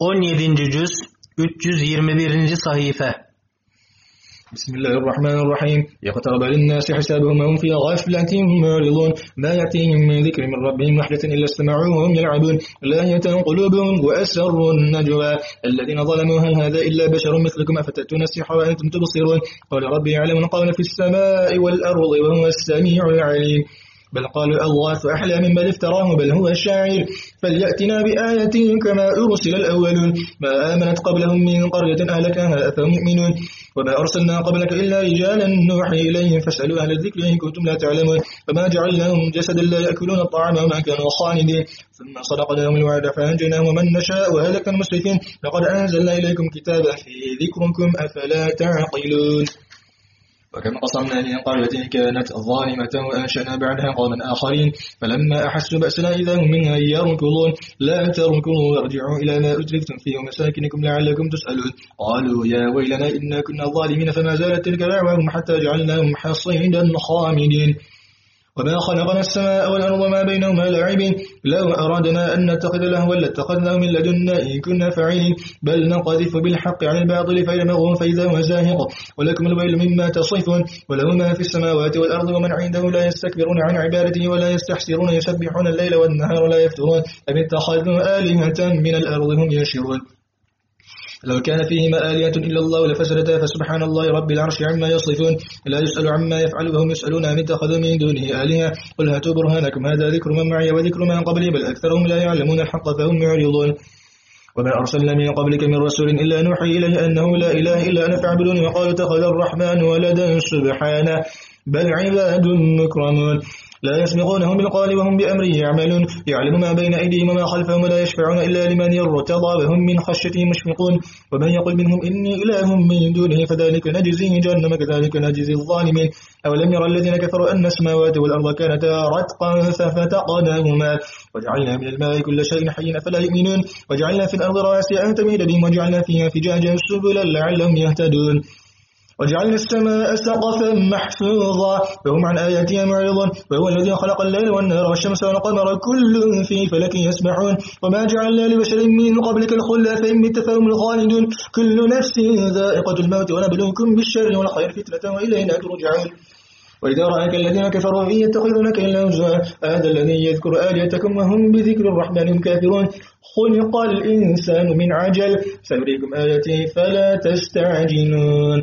17. cüz 321. sahife بسم الله الرحمن الرحيم يقترب للناس حسابهم وهم في غفلة معرضون ما يأتيهم من ذكر من ربهم وحدة إلا استمعوه وهم يلعبون لا قلوبهم وأسروا النجوى الذين ظلموا هل هذا إلا بشر مثلكم أفتأتون السحر وأنتم تبصرون قال ربي يعلم قول في السماء والأرض وهو السميع العليم بل قالوا أضغاث أحلام بل افتراه بل هو الشاعر. فليأتنا بآية كما أرسل الأولون. ما آمنت قبلهم من قرية أهلكها أفهم مؤمنون. وما أرسلنا قبلك إلا رجالا نوحي إليهم فاسألوا أهل الذكر إن كنتم لا تعلمون. فما جعلناهم جسدا لا يأكلون الطعام وما كانوا خالدين. ثم صدقناهم الوعد فأنجيناهم ومن نشاء وأهلك المسرفين لقد أنزلنا إليكم كتابا في ذكركم أفلا تعقلون. وكم قصمنا من قرية كانت ظالمة وأنشأنا بعدها قوما آخرين. فلما أحسوا بأسنا إذا هم منها يركضون. لا تركضوا وارجعوا إلى ما أترفتم فيه ومساكنكم لعلكم تسألون. قالوا يا ويلنا إنا كنا ظالمين فما زالت تلك دعواهم حتى جعلناهم حصيدا خامدين. وما خلقنا السماء والأرض وما بينهما لاعبين لو أرادنا أن نتخذ لهوا لاتخذناه من لدنا إن كنا فاعلين بل نقذف بالحق عن الباطل فيدمغه فإذا هو زاهق ولكم الويل مما تصفون وله ما في السماوات والأرض ومن عنده لا يستكبرون عن عبادته ولا يستحسرون يسبحون الليل والنهار لا يفترون أم اتخذوا آلهة من الأرض هم يشرون لو كان فيهما آلية إلا الله لفسدتا فسبحان الله رب العرش عما يصفون. لا يسأل عما يفعل وهم يسألون أن اتخذوا من دونه آلهة. قل هاتوا برهانكم. هذا ذكر من معي وذكر من قبلي بل أكثرهم لا يعلمون الحق فهم معرضون وما أرسلنا من قبلك من رسول إلا نوحي إليه أنه لا إله إلا أنا فاعبدوني وقالوا اتخذ الرحمن ولدا سبحانه. بل عباد مكرمون. لا يسبقونهم بالقول وهم بأمره يعملون. يعلم ما بين أيديهم وما خلفهم ولا يشفعون إلا لمن يرتضى وهم من خشيته مشفقون. ومن يقول منهم إني إله من دونه فذلك نجزيه جهنم كذلك نجزي الظالمين. أولم يرى الذين كفروا أن السماوات والأرض كانتا رتقا ففتقناهما وجعلنا من الماء كل شيء حي فلا يؤمنون. وجعلنا في الأرض رواسي أن تميد بهم وجعلنا فيها فجاجا سبلا لعلهم يهتدون. وجعلنا السماء سقفا محفوظا وهم عن آياتها معرضون. وهو الذي خلق الليل والنهار والشمس والقمر كل في فلك يسبحون. وما جعلنا لبشر من قبلك الخلة فإن مت فهم الخالدون. كل نفس ذائقة الموت ونبلوكم بالشر والخير فتنة وإلينا ترجعون. وإذا رأيك الذين كفروا إن يتخذونك إلا هزوا. هذا الذي يذكر آليتكم وهم بذكر الرحمن كافرون. خلق الإنسان من عجل سنريكم آياته فلا تستعجلون.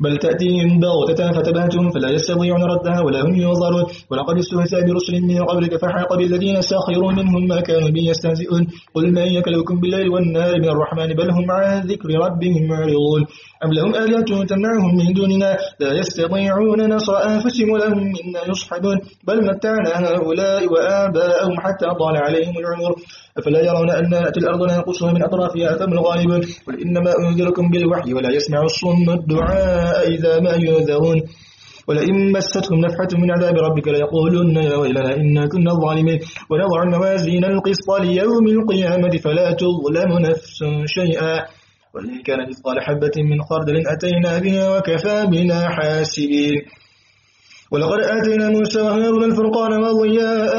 بل تأتيهم بغتة فتبهتهم فلا يستطيعون ردها ولا هم ينظرون. ولقد استهزأ برسل من قبلك فحاق بالذين سخروا منهم ما كانوا به يستهزئون. قل من يكلكم بالليل والنهار من الرحمن؟ بل هم عن ذكر ربهم معرضون. أم لهم آلهة تمنعهم من دوننا؟ لا يستطيعون نصر أنفسهم ولهم منا يصحبون. بل متعنا هؤلاء وآباءهم حتى طال عليهم العمر. أفلا يرون أن نأتي الأرض ننقصها من أطرافها أفهم الغالبون؟ قل إنما أنذركم بالوحي ولا يسمع الصم الدعاء. إذا ما ينذرون ولئن مستهم نفحة من عذاب ربك ليقولن يا ويلنا إنا كنا ظالمين ونضع الموازين القسط ليوم القيامة فلا تظلم نفس شيئا وإن كان مثقال حبة من خردل أتينا بها وكفى بنا حاسبين ولقد آتينا موسى وهارون الفرقان وضياء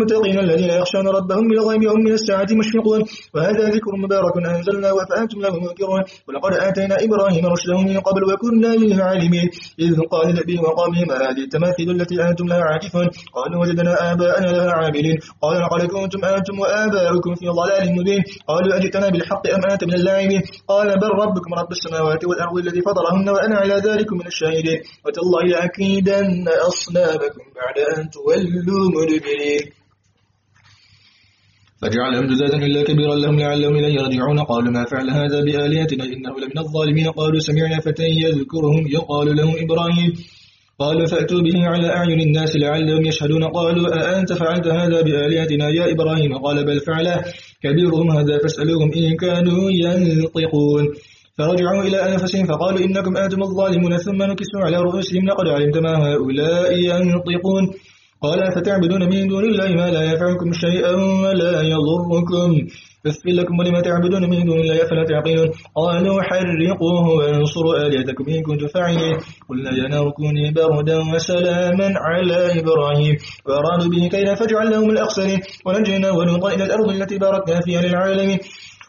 للمتقين الذين يخشون ربهم بالغيب وهم من الساعة مشفقون. وهذا ذكر مبارك أنزلناه فأنتم له منكرون. ولقد آتينا إبراهيم رشده من قبل وكنا للعالمين. إذ قال لأبيه وقومه ما هذه التماثيل التي أنتم لها عاكفون؟ قالوا وجدنا آباءنا لها عابدين قال لقد كنتم أنتم وآباؤكم في ضلال مبين. قالوا أجئتنا بالحق أم أنت من اللاعبين؟ قال بل ربكم رب السماوات والأرض الذي فطرهن وأنا على ذلك من الشاهدين. وتالله لأكيد لأن أصنامكم بعد أن تولوا مدبرين. فجعلهم جزازا إلا كبيرا لهم لعلهم إليه يرجعون. قالوا ما فعل هذا بآلهتنا؟ إنه لمن الظالمين. قالوا سمعنا فتى يذكرهم. يقال له إبراهيم. قالوا فأتوا به على أعين الناس لعلهم يشهدون. قالوا أأنت فعلت هذا بآلهتنا يا إبراهيم؟ قال بل فعله كبيرهم هذا فاسألوهم إن كانوا ينطقون. فرجعوا إلى أنفسهم فقالوا إنكم أنتم الظالمون. ثم نكسوا على رؤوسهم. لقد علمت ما هؤلاء ينطقون. قال فتعبدون من دون الله ما لا ينفعكم شيئا ولا يضركم؟ فاغفر لكم ولما تعبدون من دون الله فلا تعقلون؟ قالوا حرقوه وانصروا آلهتكم إن كنتم فاعلين. قلنا يا نار كوني بردا وسلاما على إبراهيم. وأرادوا به كيدا فجعلناهم الأخسرين. ونجينا ولوطا إلى الأرض التي باركنا فيها للعالمين.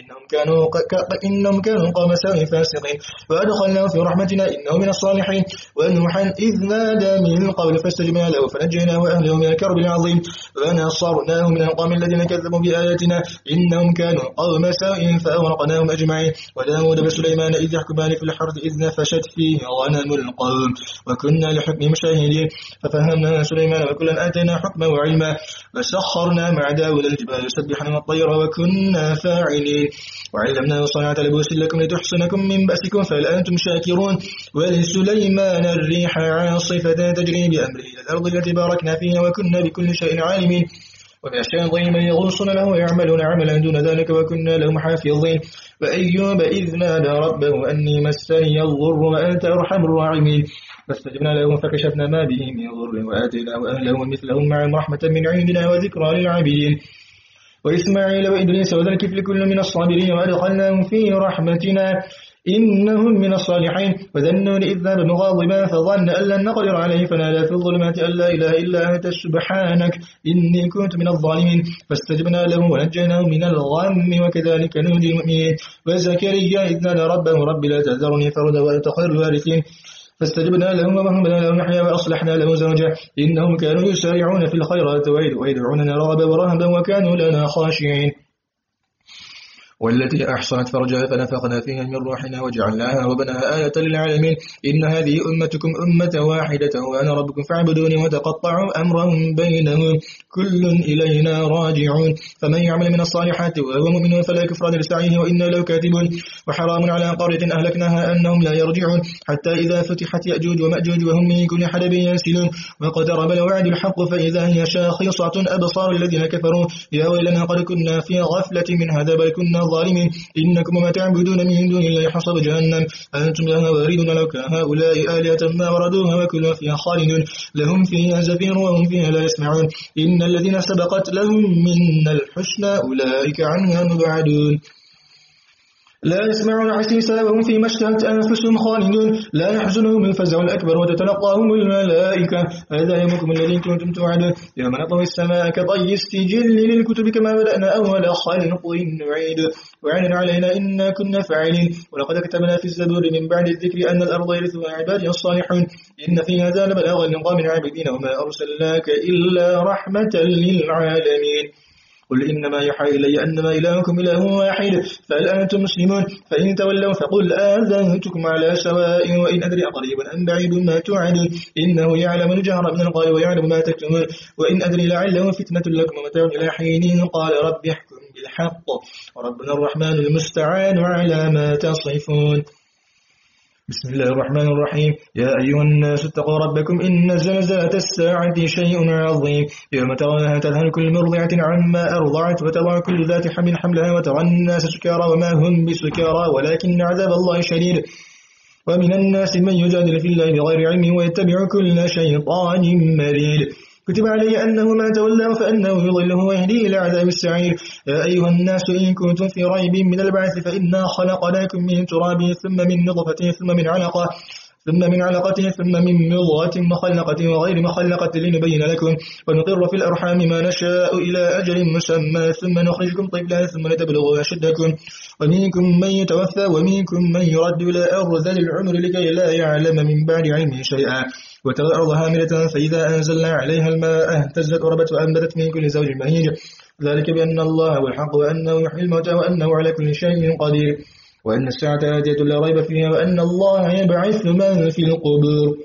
إنهم كانوا إنهم كانوا قوم سوء فاسقين وأدخلناه في رحمتنا إنه من الصالحين. ونوحا إذ نادى من قبل فاستجبنا له فنجيناه وأهله من الكرب العظيم. ونصرناه من القوم الذين كذبوا بآياتنا. إنهم كانوا قوم سوء فأغرقناهم أجمعين. وداود بسليمان إذ يحكمان في الحرث إذ نفشت فيه غنم القوم. وكنا لحكم شاهدين ففهمنا سليمان وكلا آتينا حكما وعلما وسخرنا مع داود الجبال يسبحنا والطير وكنا فاعلين. وعلمنا صنعة لبوس لكم لتحصنكم من بأسكم فهل أنتم شاكرون ولسليمان الريح عاصفة تجري بأمره إلى الأرض التي باركنا فيها وكنا بكل شيء عالمين. ومن الشياطين من يغوصون له ويعملون عملا دون ذلك وكنا لهم حافظين. وأيوب إذ نادى ربه أني مسني الضر وأنت أرحم الراحمين. فاستجبنا له فكشفنا ما به من ضر وآتيناه أهله ومثلهم معهم رحمة من عندنا وذكرى للعابدين. وإسماعيل وإدريس وذا الكفل كل من الصابرين وأدخلناهم في رحمتنا إنهم من الصالحين. وذنون إذ ذهب مغاضبا فظن أن لن نقدر عليه. فنادى في الظلمات أن لا إله إلا أنت سبحانك إني كنت من الظالمين. فاستجبنا له ونجيناه من الغم وكذلك نهدي المؤمنين. وزكريا إذ نادى ربه رب لا تذرني فردا وأنت خير الوارثين. فاستجبنا لهم وهبنا لهم نحيا وأصلحنا له زوجا. إنهم كانوا يسارعون في الخيرات ويدعوننا رغبا ورهبا وكانوا لنا خاشعين. والتي أحصنت فرجها فنفقنا فيها من روحنا وجعلناها وبناها آية للعالمين. إن هذه أمتكم أمة واحدة وأنا ربكم فاعبدوني وتقطعوا أمرهم بينهم. كل إلينا راجعون. فمن يعمل من الصالحات وهو مؤمن فلا كفران لسعيه وإنا له كاتبون. وحرام على قرية أهلكناها أنهم لا يرجعون. حتى إذا فتحت يأجوج ومأجوج وهم من كل حدب ينسلون. واقترب الوعد الحق فإذا هي شاخصة أبصار الذين كفروا. يا ويلنا قد كنا في غفلة من هذا بل كنا ظالمين. إنكم ما تعبدون من دون الله حصب جهنم. أنتم لها واردون كان هؤلاء آلهة ما وردوها وكلوا فيها خالدون. لهم فيها زفير وهم فيها لا يسمعون. إن الذين سبقت لهم من الحسنى أولئك عنها مبعدون. لا يسمعون عسيسا وهم فيما اشتهت أنفسهم خالدون. لا يحزنهم الفزع الأكبر وتتلقاهم الملائكة. هذا يومكم الذي كنتم توعدون. يوم نطوي السماء كطي السجل للكتب كما بدأنا أول خلق نعيد. وعين علينا إنا كنا فاعلين. ولقد كتبنا في الزبور من بعد الذكر أن الأرض يرثها عبادي الصالحون. إن في هذا لبلاغا لقوم عابدين وما أرسلناك إلا رحمة للعالمين. قل إنما يحى إلي أنما إلهكم إله واحد فهل أنتم مسلمون؟ فإن تولوا فقل آذنتكم على سواء وإن أدري قريب أم بعيد ما توعدون. إنه يعلم الجهر من القول ويعلم ما تكتمون. وإن أدري لعله فتنة لكم ومتاع إلى حين قال رب احكم بالحق وربنا الرحمن المستعان على ما تصفون. بسم الله الرحمن الرحيم. يا أيها الناس اتقوا ربكم إن زلزلة الساعة شيء عظيم. يوم ترونها تذهل كل مرضعة عما أرضعت وتضع كل ذات حمل حملها وترى الناس سكارى وما هم بسكارى ولكن عذاب الله شديد. ومن الناس من يجادل في الله بغير علم ويتبع كل شيطان مريد. كتب علي أنه ما تولى فأنه يضله ويهدي إلى عذاب السعير. يا أيها الناس إن كنتم في ريب من البعث فإنا خلقناكم من تراب ثم من نطفة ثم من علقة. ثم من علقة ثم من مضغة مخلقة وغير مخلقة لنبين لكم. ونقر في الأرحام ما نشاء إلى أجل مسمى. ثم نخرجكم طفلا ثم لتبلغوا أشدكم. ومنكم من يتوفى ومنكم من يرد إلى أرض العمر لكي لا يعلم من بعد علمه شيئا. وترى الأرض هاملة فإذا أنزلنا عليها الماء اهتزت وربت وأنبتت من كل زوج مهيج. ذلك بأن الله هو الحق وأنه يحيي الموتى وأنه على كل شيء قدير. وأن الساعة آتية لا ريب فيها وأن الله يبعث من في القبور.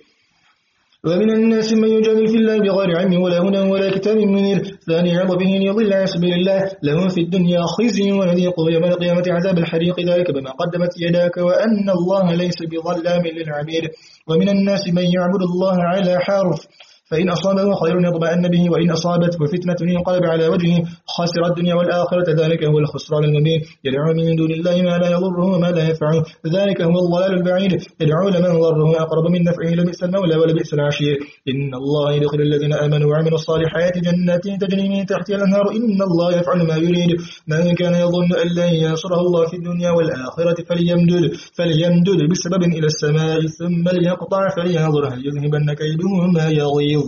ومن الناس من يجادل في الله بغير علم ولا هدى ولا كتاب منير. ثاني به ليضل عن سبيل الله. له في الدنيا خزي ونذيقه يوم القيامة عذاب الحريق. ذلك بما قدمت يداك وأن الله ليس بظلام للعبيد. ومن الناس من يعبد الله على حرف. فإن أصابه خير يطمئن به وإن أصابته فتنة انقلب على وجهه خسر الدنيا والآخرة ذلك هو الخسران المبين. يدعو من دون الله ما لا يضره وما لا ينفعه. ذلك هو الضلال البعيد. يدعو لمن ضره أقرب من نفعه. لبئس المولى ولبئس العشير. إن الله يدخل الذين آمنوا وعملوا الصالحات جنات تجري من تحتها الأنهار. إن الله يفعل ما يريد. من كان يظن أن لن ينصره الله في الدنيا والآخرة فليمدد. فليمدد بسبب إلى السماء ثم ليقطع فلينظر هل يذهبن كيده ما يغيظ.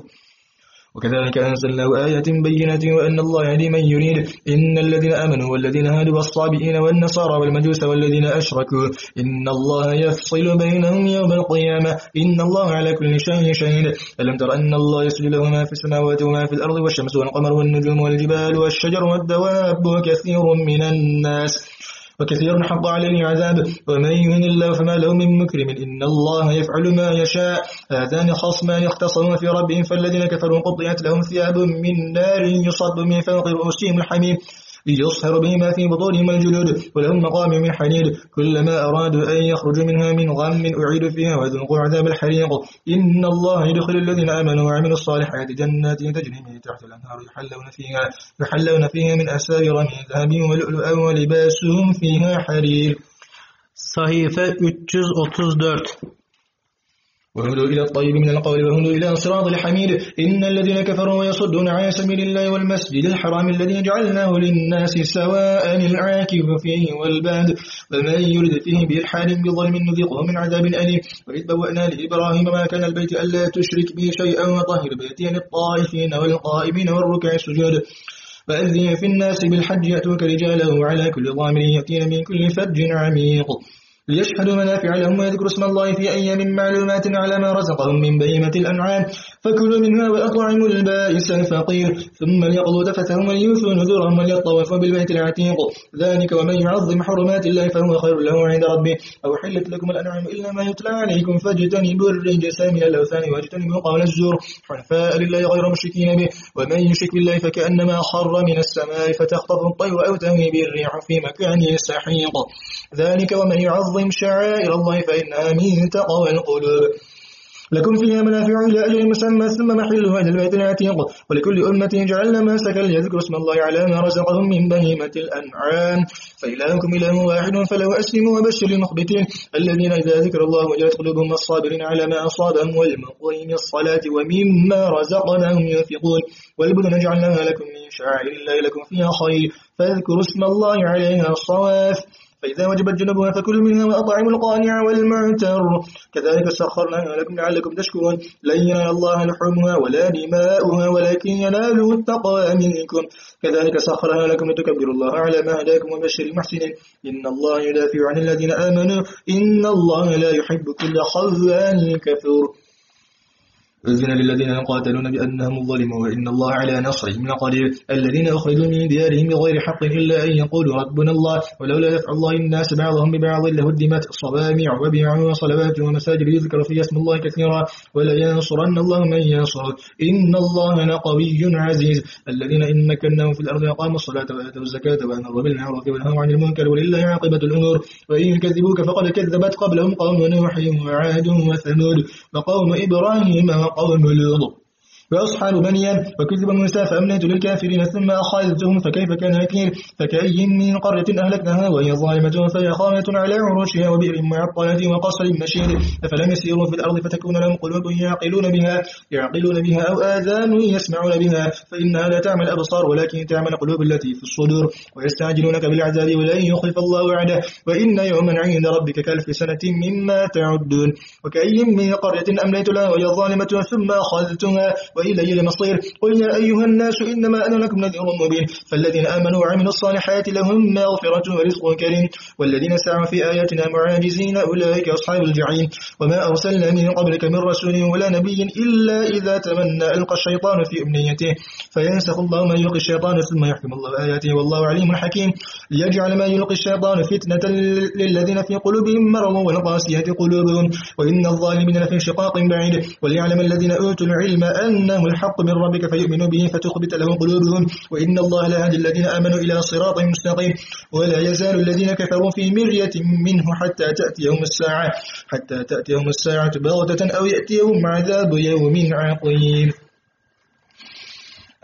وكذلك أنزلنا آيات بينات وأن الله يهدي من يريد. إن الذين آمنوا والذين هادوا والصابئين والنصارى والمجوس والذين أشركوا. إن الله يفصل بينهم يوم القيامة. إن الله على كل شيء شهيد. ألم تر أن الله يسجد له ما في السماوات وما في الأرض والشمس والقمر والنجوم والجبال والشجر والدواب وكثير من الناس. وكثير حق عليه العذاب ومن يهن الله فما له من مكرم. إن الله يفعل ما يشاء. هذان خصمان يختصرون في ربهم فالذين كفروا قطعت لهم ثياب من نار يصب من فوق رؤوسهم الحميم. ليصهر به ما في بطونهم الجلود ولهم مقام من حديد كلما أرادوا أن يخرجوا منها من غم أعيدوا فيها وذوقوا عذاب الحريق. إن الله يدخل الذين آمنوا وعملوا الصالحات جنات تجري من تحت الأنهار يحلون فيها يحلون فيها من أساور من ذهب ولؤلؤا ولباسهم فيها حرير. Sahife 334 وهدوا إلى الطيب من القول وهدوا إلى صراط الحميد. إن الذين كفروا ويصدون عن سبيل الله والمسجد الحرام الذي جعلناه للناس سواء العاكف فيه والباد. ومن يرد فيه بإلحاد بظلم نذيقه من عذاب أليم. وإذ بوأنا لإبراهيم ما كان البيت ألا تشرك به شيئا وطهر بيتي للطائفين والقائمين والركع السجود. وأذن في الناس بالحج يأتوك رجالا وعلى كل ضامر يأتين من كل فج عميق. ليشهدوا منافع لهم ويذكروا اسم الله في أيام معلومات على ما رزقهم من بهيمة الأنعام. فكلوا منها وأطعموا البائس الفقير. ثم ليقضوا تفتهم وليوفوا نذورهم وليطوفوا بالبيت العتيق. ذلك ومن يعظم حرمات الله فهو خير له عند ربه. أو حلت لكم الأنعام إلا ما يتلى عليكم فاجتنبوا الرجس من الأوثان واجتنبوا قول الزور. حنفاء لله غير مشركين به. ومن يشرك بالله فكأنما خر من السماء فتخطف الطير أو تهوي بالريح في مكان سحيق. ذلك ومن يعظم شعائر الله فإنها من تقوى القلوب. لكم فيها منافع إلى أجل مسمى ثم محلها إلى البيت العتيق ولكل أمة جعلنا ما سكن ليذكر اسم الله على ما رزقهم من بهيمة الأنعام. فإلهكم إله واحد فله أسلموا وبشر المخبتين. الذين إذا ذكر الله وجلت قلوبهم الصابرين على ما أصابهم والمقوين الصلاة ومما رزقناهم ينفقون. والبدن جعلناها لكم من شعائر الله لكم فيها خير. فاذكروا اسم الله عليها صواف. فإذا وجبت جنوبها فكلوا منها وأطعموا القانع والمعتر. كذلك سخرناها لكم لعلكم تشكرون. لن ينال الله لحومها ولا دماؤها ولكن يناله التقوى منكم. كذلك سخرها لكم لتكبروا الله على ما هداكم وبشر المحسنين. إن الله يدافع عن الذين آمنوا. إن الله لا يحب كل خوان كفور. أذن للذين يقاتلون بأنهم ظلموا وإن الله على نصرهم لقدير. الذين أخرجوا من ديارهم بغير حق إلا أن يقولوا ربنا الله ولولا يفعل الله الناس بعضهم ببعض لهدمت صوامع وبيع وصلوات ومساجد يذكر فيها اسم الله كثيرا ولا ينصرن الله من ينصر. إن الله لقوي عزيز. الذين إن مكناهم في الأرض أقاموا الصلاة وآتوا الزكاة وأمروا بالمعروف ونهوا عن المنكر ولله عاقبة الأمور. وإن يكذبوك فقد كذبت قبلهم قوم نوح وعاد وثمود وقوم إبراهيم og, og mølede nu. وأصحاب بنيان وكذب موسى فأمنيت للكافرين ثم أخذتهم فكيف كان نكير فكأي من قرية أهلكناها وهي ظالمة فهي خامة على عروشها وبئر معطلة وقصر مشيد. أفلم يسيروا في الأرض فتكون لهم قلوب يعقلون بها يعقلون بها أو آذان يسمعون بها. فإنها لا تعمل الأبصار ولكن تعمل قلوب التي في الصدور. ويستعجلونك بالعذاب ولن يخلف الله وعده. وإن يوما عند ربك كألف سنة مما تعدون. وكأي من قرية أمليت لها وهي ظالمة ثم أخذتها وإلي المصير قل يا أيها الناس إنما أنا لكم نذير مبين. فالذين آمنوا وعملوا الصالحات لهم مغفرة ورزق كريم. والذين سعوا في آياتنا معاجزين أولئك أصحاب الجحيم. وما أرسلنا من قبلك من رسول ولا نبي إلا إذا تمنى ألقى الشيطان في أمنيته. فينسخ الله ما يلقي الشيطان ثم يحكم الله آياته. والله عليم حكيم. ليجعل ما يلقي الشيطان فتنة للذين في قلوبهم مرض والقاسية قلوبهم. وإن الظالمين لفي شقاق بعيد. وليعلم الذين أوتوا العلم أنه الحق من ربك فيؤمنوا به فتخبت لهم قلوبهم وإن الله لا يهدي الذين آمنوا إلى صراط مستقيم ولا يزال الذين كفروا في مرية منه حتى تأتيهم الساعة حتى تأتيهم الساعة بغتة أو يأتيهم عذاب يوم عقيم.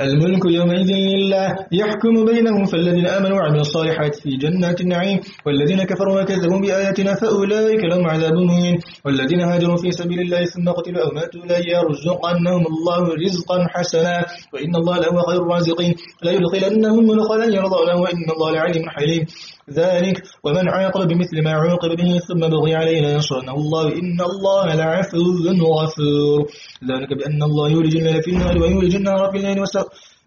الملك يومئذ لله يحكم بينهم فالذين آمنوا وعملوا الصالحات في جنات النعيم والذين كفروا وكذبوا بآياتنا فأولئك لهم عذاب مهين. والذين هاجروا في سبيل الله ثم قتلوا أو ماتوا لا يرزقنهم الله رزقا حسنا. وإن الله لهو خير الرازقين. لا يدخلنهم مدخلا يرضونه وإن الله لعليم حليم. ذلك ومن عاقب بمثل ما عوقب به ثم بغي علينا ينصرنا الله إن الله لعفو غفور. ذلك بأن الله يولج الليل في النهار ويولج النهار في الليل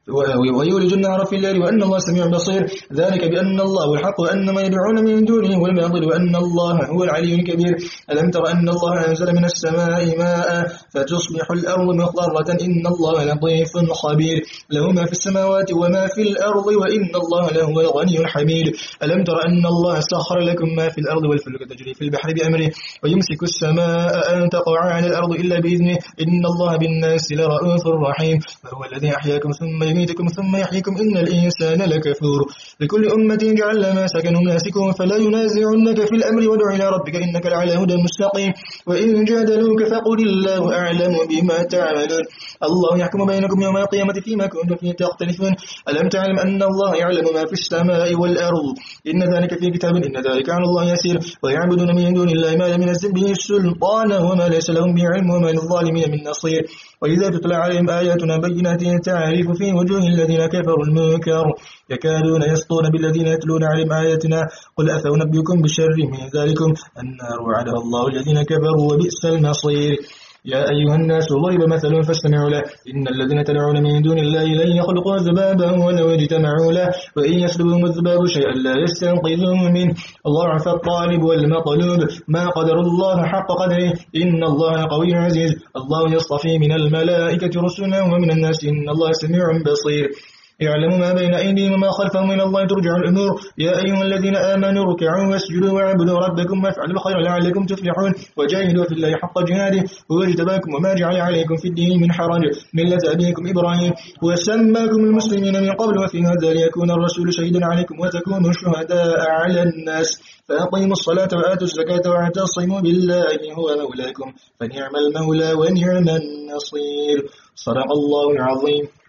ويولج النهار في الليل وأن الله سميع بصير. ذلك بأن الله هو الحق وأن ما يدعون من دونه هو الباطل وأن الله هو العلي الكبير. ألم تر أن الله أنزل من السماء ماء فتصبح الأرض مخضرة إن الله لطيف خبير. له ما في السماوات وما في الأرض وإن الله له الغني الحميد. ألم تر أن الله سخر لكم ما في الأرض والفلك تجري في البحر بأمره ويمسك السماء أن تقع على الأرض إلا بإذنه. إن الله بالناس لرؤوف رحيم. فهو الذي أحياكم ثم يميتكم ثم يحييكم. إن الإنسان لكفور. لكل أمة جعلنا ما سكنهم ناسكهم فلا ينازعنك في الأمر ودع إلى ربك إنك لعلى هدى مستقيم. وإن جادلوك فقل الله أعلم بما تعملون. الله يحكم بينكم يوم القيامة فيما كنتم فيه تختلفون. ألم تعلم أن الله يعلم ما في السماء والأرض؟ إن ذلك في كتاب إن ذلك على الله يسير. ويعبدون من دون الله ما لم ينزل به السلطان وما ليس لهم به علم وما للظالمين من نصير. وإذا تتلى عليهم آياتنا بينات تعرف في وجوه الذين كفروا المنكر يكادون يسطون بالذين يتلون عليهم آياتنا قل أفأنبئكم بشر من ذلكم النار وعدها الله الذين كفروا وبئس المصير. يا أيها الناس ضرب مثل فاستمعوا له. إن الذين تدعون من دون الله لن يخلقوا ذبابا ولو اجتمعوا له. وإن يسلبهم الذباب شيئا لا يستنقذهم منه. ضعف الطالب والمطلوب. ما قدر الله حق قدره. إن الله قوي عزيز. الله يصطفي من الملائكة رسلا ومن الناس. إن الله سميع بصير. يعلم ما بين أيديهم وما خلفهم من الله ترجع الأمور. يا أيها الذين آمنوا ركعوا واسجدوا واعبدوا ربكم وافعلوا الخير لعلكم تفلحون. وجاهدوا في الله حق جهاده هو اجتباكم وما جعل عليكم في الدين من حرج. ملة أبيكم إبراهيم. وسماكم المسلمين من قبل وفي هذا ليكون الرسول شهيدا عليكم وتكونوا شهداء على الناس. فأقيموا الصلاة وآتوا الزكاة واعتصموا بالله هو مولاكم. فنعم المولى ونعم النصير. صدق الله العظيم.